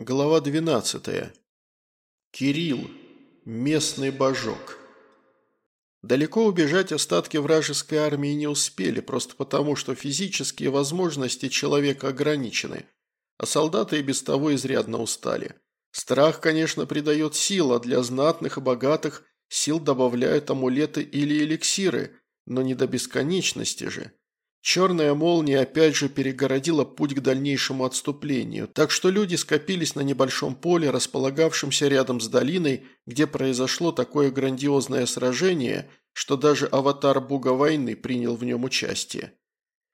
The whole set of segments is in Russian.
Глава 12. Кирилл. Местный божок. Далеко убежать остатки вражеской армии не успели, просто потому, что физические возможности человека ограничены, а солдаты и без того изрядно устали. Страх, конечно, придает сил, а для знатных и богатых сил добавляют амулеты или эликсиры, но не до бесконечности же. Черная молния опять же перегородила путь к дальнейшему отступлению, так что люди скопились на небольшом поле, располагавшемся рядом с долиной, где произошло такое грандиозное сражение, что даже аватар бога войны принял в нем участие.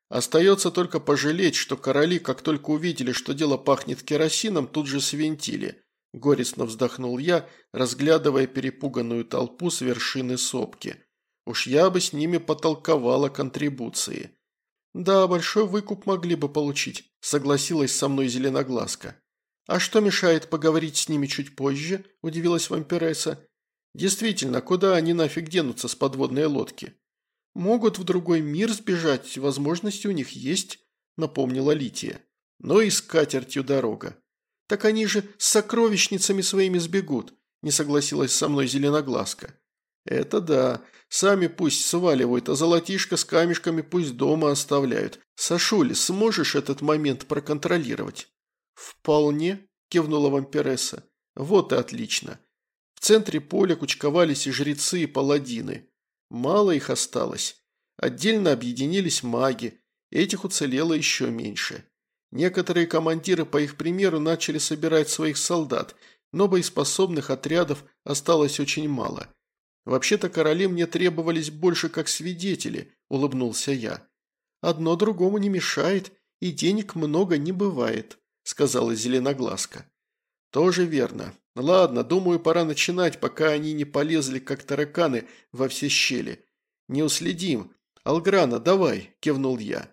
Остается только пожалеть, что короли, как только увидели, что дело пахнет керосином, тут же свинтили. Горестно вздохнул я, разглядывая перепуганную толпу с вершины сопки. Уж я бы с ними потолковала контрибуции. «Да, большой выкуп могли бы получить», – согласилась со мной Зеленоглазка. «А что мешает поговорить с ними чуть позже?» – удивилась вампиресса. «Действительно, куда они нафиг денутся с подводной лодки?» «Могут в другой мир сбежать, возможности у них есть», – напомнила Лития. «Но и с катертью дорога». «Так они же с сокровищницами своими сбегут», – не согласилась со мной Зеленоглазка. «Это да. Сами пусть сваливают, а золотишко с камешками пусть дома оставляют. Сашуль, сможешь этот момент проконтролировать?» «Вполне», – кивнула вампиресса. «Вот и отлично. В центре поля кучковались и жрецы, и паладины. Мало их осталось. Отдельно объединились маги, этих уцелело еще меньше. Некоторые командиры, по их примеру, начали собирать своих солдат, но боеспособных отрядов осталось очень мало – «Вообще-то короли мне требовались больше как свидетели», – улыбнулся я. «Одно другому не мешает, и денег много не бывает», – сказала Зеленоглазка. «Тоже верно. Ладно, думаю, пора начинать, пока они не полезли, как тараканы, во все щели. Не уследим. Алграна, давай», – кивнул я.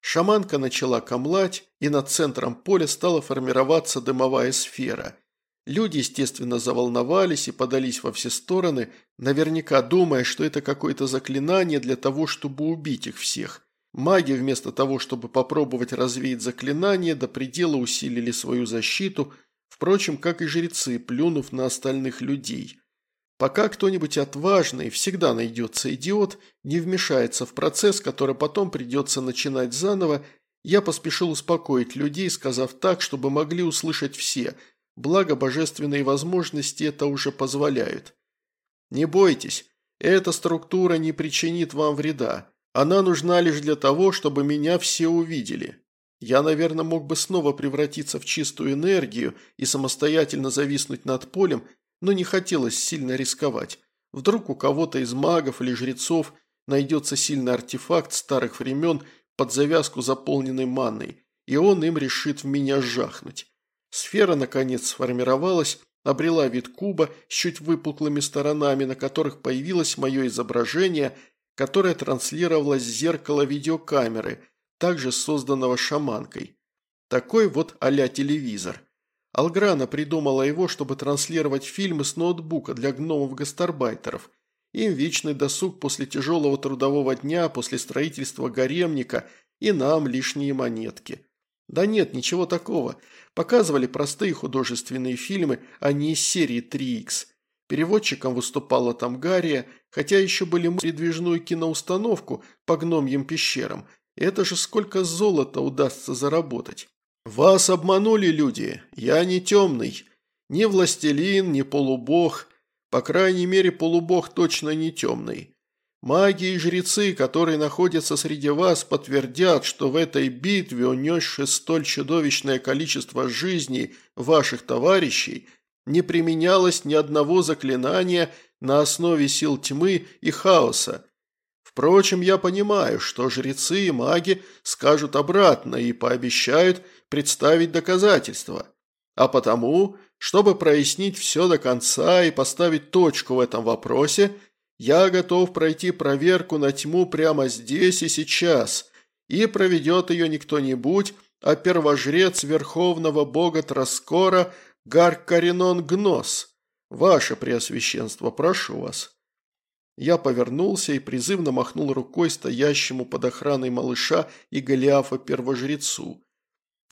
Шаманка начала камлать, и над центром поля стала формироваться дымовая сфера – Люди, естественно, заволновались и подались во все стороны, наверняка думая, что это какое-то заклинание для того, чтобы убить их всех. Маги, вместо того, чтобы попробовать развеять заклинание, до предела усилили свою защиту, впрочем, как и жрецы, плюнув на остальных людей. Пока кто-нибудь отважный, всегда найдется идиот, не вмешается в процесс, который потом придется начинать заново, я поспешил успокоить людей, сказав так, чтобы могли услышать все – Благо, божественные возможности это уже позволяют. Не бойтесь, эта структура не причинит вам вреда. Она нужна лишь для того, чтобы меня все увидели. Я, наверное, мог бы снова превратиться в чистую энергию и самостоятельно зависнуть над полем, но не хотелось сильно рисковать. Вдруг у кого-то из магов или жрецов найдется сильный артефакт старых времен под завязку, заполненной манной, и он им решит в меня жахнуть. Сфера, наконец, сформировалась, обрела вид куба с чуть выпуклыми сторонами, на которых появилось мое изображение, которое транслировалось с зеркала видеокамеры, также созданного шаманкой. Такой вот а телевизор. Алграна придумала его, чтобы транслировать фильмы с ноутбука для гномов-гастарбайтеров. Им вечный досуг после тяжелого трудового дня, после строительства гаремника и нам лишние монетки. Да нет, ничего такого. Показывали простые художественные фильмы, а не из серии 3Х. Переводчиком выступала там Гария, хотя еще были передвижную киноустановку по гномьим пещерам. Это же сколько золота удастся заработать. Вас обманули люди, я не темный. Ни властелин, ни полубог. По крайней мере, полубог точно не темный. Маги и жрецы, которые находятся среди вас, подтвердят, что в этой битве, унесши столь чудовищное количество жизней ваших товарищей, не применялось ни одного заклинания на основе сил тьмы и хаоса. Впрочем, я понимаю, что жрецы и маги скажут обратно и пообещают представить доказательства. А потому, чтобы прояснить все до конца и поставить точку в этом вопросе – я готов пройти проверку на тьму прямо здесь и сейчас, и проведет ее не кто-нибудь, а первожрец верховного бога Троскора Гаркаринон Гнос. Ваше Преосвященство, прошу вас». Я повернулся и призывно махнул рукой стоящему под охраной малыша и Голиафа первожрецу.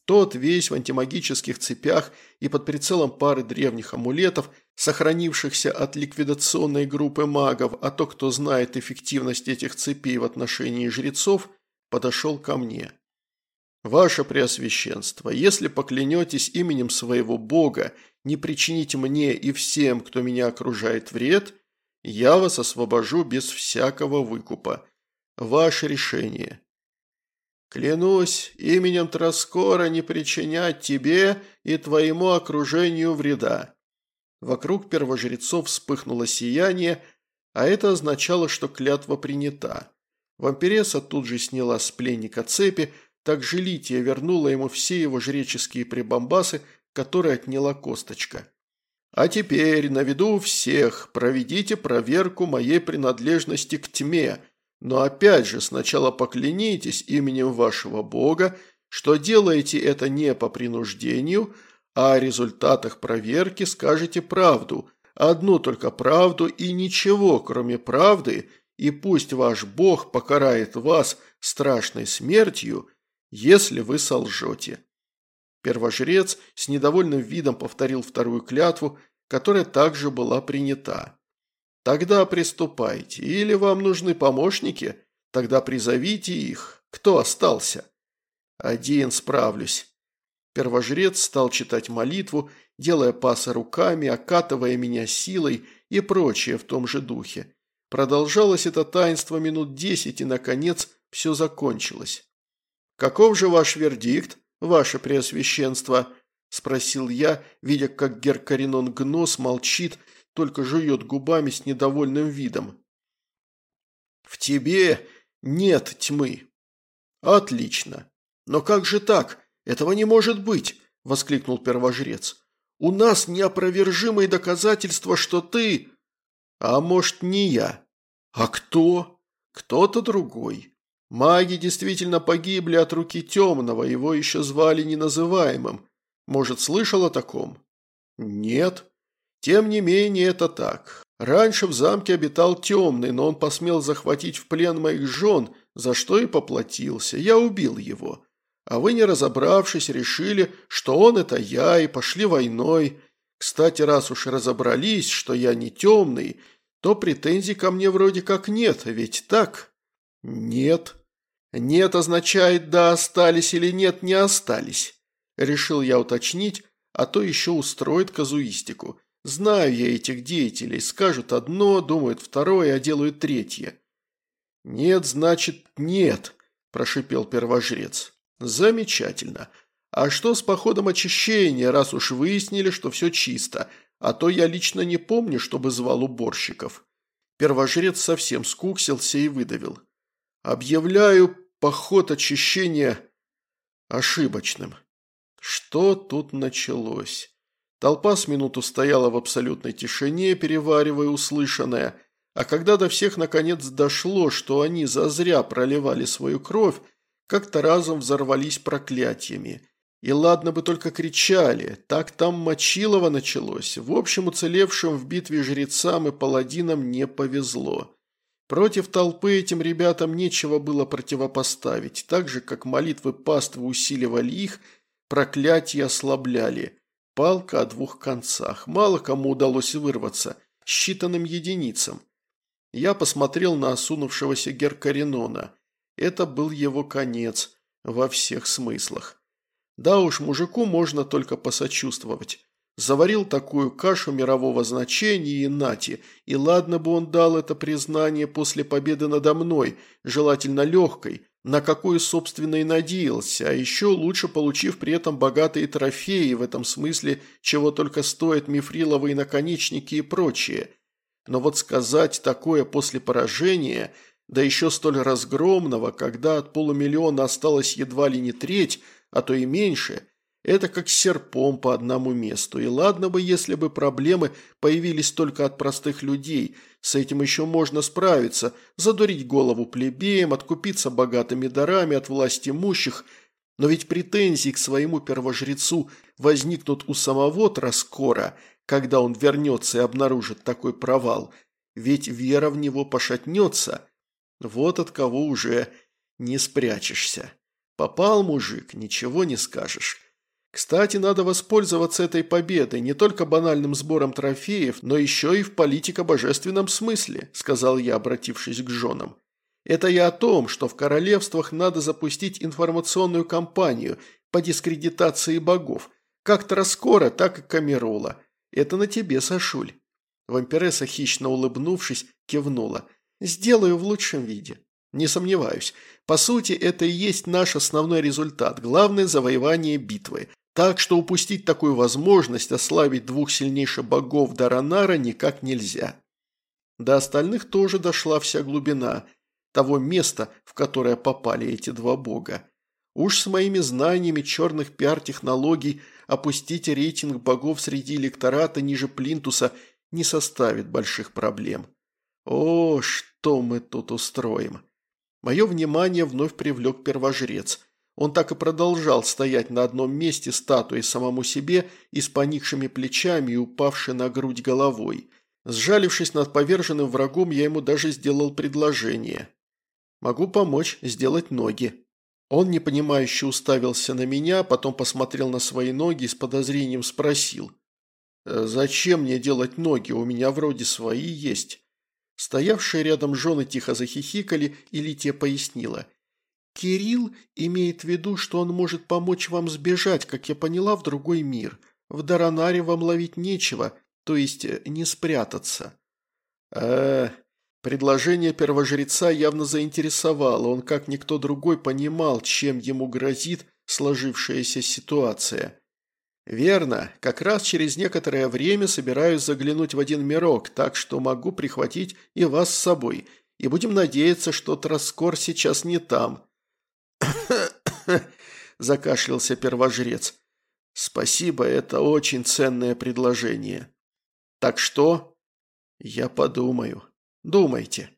Тот весь в антимагических цепях и под прицелом пары древних амулетов, сохранившихся от ликвидационной группы магов, а то, кто знает эффективность этих цепей в отношении жрецов, подошел ко мне. «Ваше Преосвященство, если поклянетесь именем своего Бога не причинить мне и всем, кто меня окружает, вред, я вас освобожу без всякого выкупа. Ваше решение». Клянусь именем Троскора не причинять тебе и твоему окружению вреда». Вокруг первожрецов вспыхнуло сияние, а это означало, что клятва принята. Вампиресса тут же сняла с пленника цепи, так же Лития вернула ему все его жреческие прибамбасы, которые отняла косточка. «А теперь, на виду у всех, проведите проверку моей принадлежности к тьме», но опять же, сначала поклянитесь именем вашего Бога, что делаете это не по принуждению, а о результатах проверки скажете правду, одну только правду и ничего, кроме правды, и пусть ваш Бог покарает вас страшной смертью, если вы солжете». Первожрец с недовольным видом повторил вторую клятву, которая также была принята. Тогда приступайте. Или вам нужны помощники? Тогда призовите их. Кто остался? Один справлюсь. Первожрец стал читать молитву, делая пасы руками, окатывая меня силой и прочее в том же духе. Продолжалось это таинство минут десять, и, наконец, все закончилось. «Каков же ваш вердикт, ваше преосвященство?» – спросил я, видя, как Геркаринон Гнос молчит только жует губами с недовольным видом. «В тебе нет тьмы». «Отлично. Но как же так? Этого не может быть!» – воскликнул первожрец. «У нас неопровержимые доказательства, что ты...» «А может, не я? А кто?» «Кто-то другой. Маги действительно погибли от руки темного, его еще звали неназываемым. Может, слышал о таком?» «Нет», тем не менее, это так. Раньше в замке обитал темный, но он посмел захватить в плен моих жен, за что и поплатился. Я убил его. А вы, не разобравшись, решили, что он это я, и пошли войной. Кстати, раз уж разобрались, что я не темный, то претензий ко мне вроде как нет, ведь так? Нет. Нет означает «да остались» или «нет не остались». Решил я уточнить, а то еще устроит казуистику. Знаю я этих деятелей, скажут одно, думают второе, а делают третье. Нет, значит, нет, прошипел первожрец. Замечательно. А что с походом очищения, раз уж выяснили, что все чисто, а то я лично не помню, чтобы звал уборщиков. Первожрец совсем скуксился и выдавил. Объявляю поход очищения ошибочным. Что тут началось? Толпа с минуту стояла в абсолютной тишине, переваривая услышанное, а когда до всех наконец дошло, что они зазря проливали свою кровь, как-то разом взорвались проклятиями. И ладно бы только кричали, так там Мочилово началось. В общем, уцелевшим в битве жрецам и паладинам не повезло. Против толпы этим ребятам нечего было противопоставить, так же, как молитвы паствы усиливали их, проклятия ослабляли – Палка о двух концах. Мало кому удалось вырваться. Считанным единицам. Я посмотрел на осунувшегося Геркаринона. Это был его конец. Во всех смыслах. Да уж, мужику можно только посочувствовать. Заварил такую кашу мирового значения и нати, и ладно бы он дал это признание после победы надо мной, желательно легкой, на какую, собственно, и надеялся, а еще лучше получив при этом богатые трофеи, в этом смысле, чего только стоят мифриловые наконечники и прочее. Но вот сказать такое после поражения, да еще столь разгромного, когда от полумиллиона осталось едва ли не треть, а то и меньше – это как серпом по одному месту. И ладно бы, если бы проблемы появились только от простых людей. С этим еще можно справиться. Задурить голову плебеям, откупиться богатыми дарами от власти имущих. Но ведь претензии к своему первожрецу возникнут у самого Троскора, когда он вернется и обнаружит такой провал. Ведь вера в него пошатнется. Вот от кого уже не спрячешься. Попал мужик, ничего не скажешь. Кстати, надо воспользоваться этой победой не только банальным сбором трофеев, но еще и в политико-божественном смысле, сказал я, обратившись к женам. Это я о том, что в королевствах надо запустить информационную кампанию по дискредитации богов, как Троскора, так и Камерола. Это на тебе, Сашуль». Вампиресса, хищно улыбнувшись, кивнула. «Сделаю в лучшем виде». «Не сомневаюсь. По сути, это и есть наш основной результат, главное завоевание битвы. Так что упустить такую возможность ославить двух сильнейших богов Даранара никак нельзя». До остальных тоже дошла вся глубина того места, в которое попали эти два бога. Уж с моими знаниями черных пиар-технологий опустить рейтинг богов среди электората ниже плинтуса не составит больших проблем. О, что мы тут устроим! Мое внимание вновь привлек первожрец. Он так и продолжал стоять на одном месте статуей самому себе и с поникшими плечами и упавшей на грудь головой. Сжалившись над поверженным врагом, я ему даже сделал предложение. «Могу помочь сделать ноги». Он непонимающе уставился на меня, потом посмотрел на свои ноги и с подозрением спросил. «Э, «Зачем мне делать ноги? У меня вроде свои есть». Стоявшие рядом жены тихо захихикали, и Лития пояснила. «Кирилл имеет в виду, что он может помочь вам сбежать, как я поняла, в другой мир. В Даранаре вам ловить нечего, то есть э, не спрятаться». «Э, Предложение первожреца явно заинтересовало, он как никто другой понимал, чем ему грозит сложившаяся ситуация. «Верно, как раз через некоторое время собираюсь заглянуть в один мирок, так что могу прихватить и вас с собой, и будем надеяться, что Троскор сейчас не там». закашлялся первожрец. «Спасибо, это очень ценное предложение». «Так что?» «Я подумаю». Думайте.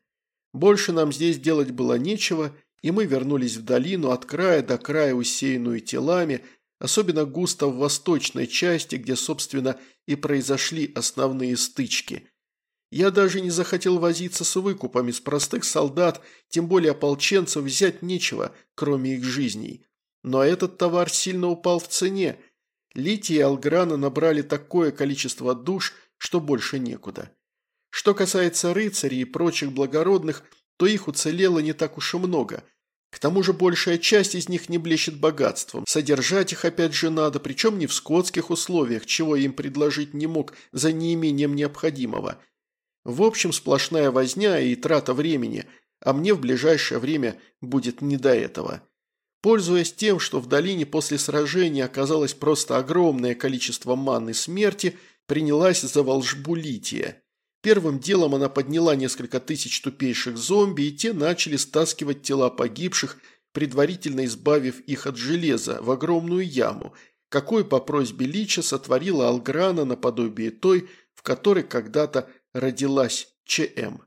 Больше нам здесь делать было нечего, и мы вернулись в долину от края до края, усеянную телами, особенно густо в восточной части, где, собственно, и произошли основные стычки. Я даже не захотел возиться с выкупами с простых солдат, тем более ополченцев взять нечего, кроме их жизней. Но этот товар сильно упал в цене. Лития и Алграна набрали такое количество душ, что больше некуда. Что касается рыцарей и прочих благородных, то их уцелело не так уж и много. К тому же большая часть из них не блещет богатством. Содержать их опять же надо, причем не в скотских условиях, чего им предложить не мог за неимением необходимого. В общем, сплошная возня и трата времени, а мне в ближайшее время будет не до этого. Пользуясь тем, что в долине после сражения оказалось просто огромное количество маны смерти, принялась за волжбу Лития. Первым делом она подняла несколько тысяч тупейших зомби, и те начали стаскивать тела погибших, предварительно избавив их от железа, в огромную яму, какой по просьбе Лича сотворила Алграна наподобие той, в которой когда-то родилась ЧМ.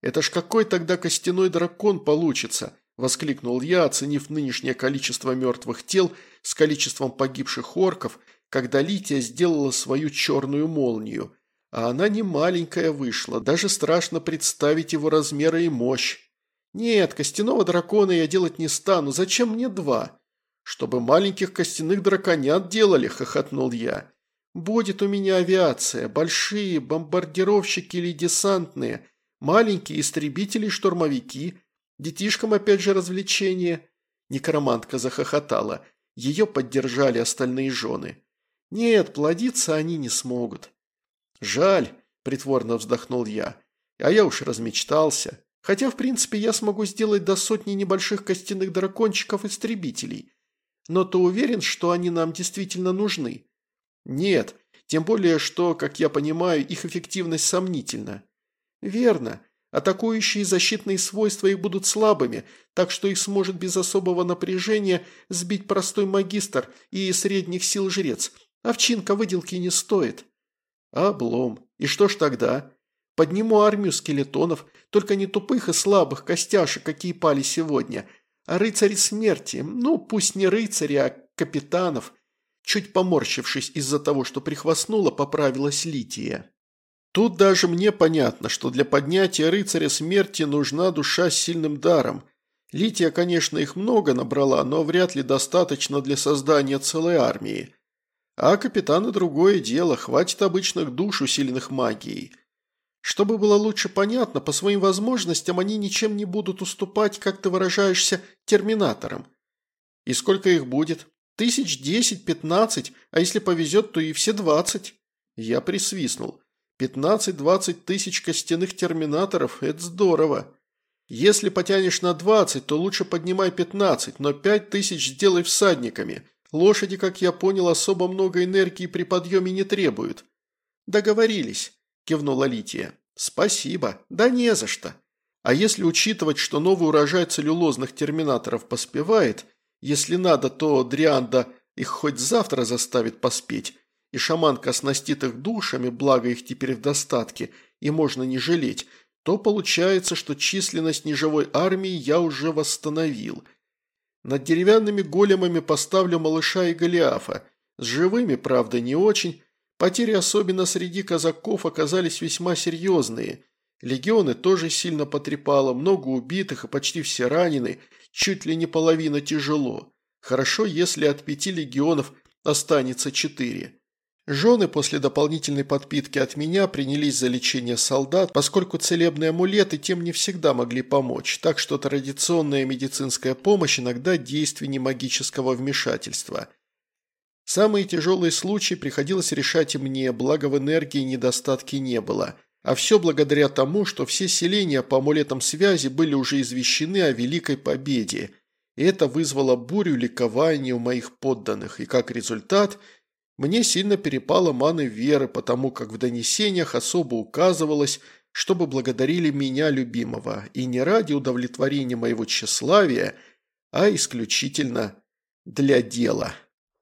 «Это ж какой тогда костяной дракон получится!» – воскликнул я, оценив нынешнее количество мертвых тел с количеством погибших орков, когда Лития сделала свою черную молнию – а она не маленькая вышла, даже страшно представить его размеры и мощь. Нет, костяного дракона я делать не стану, зачем мне два? Чтобы маленьких костяных драконят делали, хохотнул я. Будет у меня авиация, большие бомбардировщики или десантные, маленькие истребители штурмовики, детишкам опять же развлечение. Некромантка захохотала. Ее поддержали остальные жены. Нет, плодиться они не смогут. «Жаль», – притворно вздохнул я. «А я уж размечтался. Хотя, в принципе, я смогу сделать до сотни небольших костяных дракончиков-истребителей. Но ты уверен, что они нам действительно нужны?» «Нет, тем более, что, как я понимаю, их эффективность сомнительна». «Верно. Атакующие защитные свойства их будут слабыми, так что их сможет без особого напряжения сбить простой магистр и средних сил жрец. Овчинка выделки не стоит». Облом. И что ж тогда? Подниму армию скелетонов, только не тупых и слабых костяшек, какие пали сегодня, а рыцари смерти, ну, пусть не рыцари, а капитанов. Чуть поморщившись из-за того, что прихвастнула, поправилась Лития. Тут даже мне понятно, что для поднятия рыцаря смерти нужна душа с сильным даром. Лития, конечно, их много набрала, но вряд ли достаточно для создания целой армии. А капитаны другое дело, хватит обычных душ, усиленных магией. Чтобы было лучше понятно, по своим возможностям они ничем не будут уступать, как ты выражаешься, терминаторам. И сколько их будет? Тысяч десять, пятнадцать, а если повезет, то и все двадцать. Я присвистнул. Пятнадцать-двадцать тысяч костяных терминаторов – это здорово. Если потянешь на двадцать, то лучше поднимай пятнадцать, но пять тысяч сделай всадниками. Лошади, как я понял, особо много энергии при подъеме не требуют. Договорились, кивнула Лития. Спасибо. Да не за что. А если учитывать, что новый урожай целлюлозных терминаторов поспевает, если надо, то Дрианда их хоть завтра заставит поспеть, и шаманка оснастит их душами, благо их теперь в достатке, и можно не жалеть, то получается, что численность неживой армии я уже восстановил. Над деревянными големами поставлю малыша и Голиафа. С живыми, правда, не очень. Потери, особенно среди казаков, оказались весьма серьезные. Легионы тоже сильно потрепало, много убитых и почти все ранены – чуть ли не половина тяжело. Хорошо, если от пяти легионов останется четыре. Жены после дополнительной подпитки от меня принялись за лечение солдат, поскольку целебные амулеты тем не всегда могли помочь, так что традиционная медицинская помощь иногда действеннее магического вмешательства. Самые тяжелые случаи приходилось решать мне, благо в энергии недостатки не было. А все благодаря тому, что все селения по амулетам связи были уже извещены о великой победе. И это вызвало бурю ликования у моих подданных, и как результат мне сильно перепало маны веры, потому как в донесениях особо указывалось, чтобы благодарили меня, любимого, и не ради удовлетворения моего тщеславия, а исключительно для дела».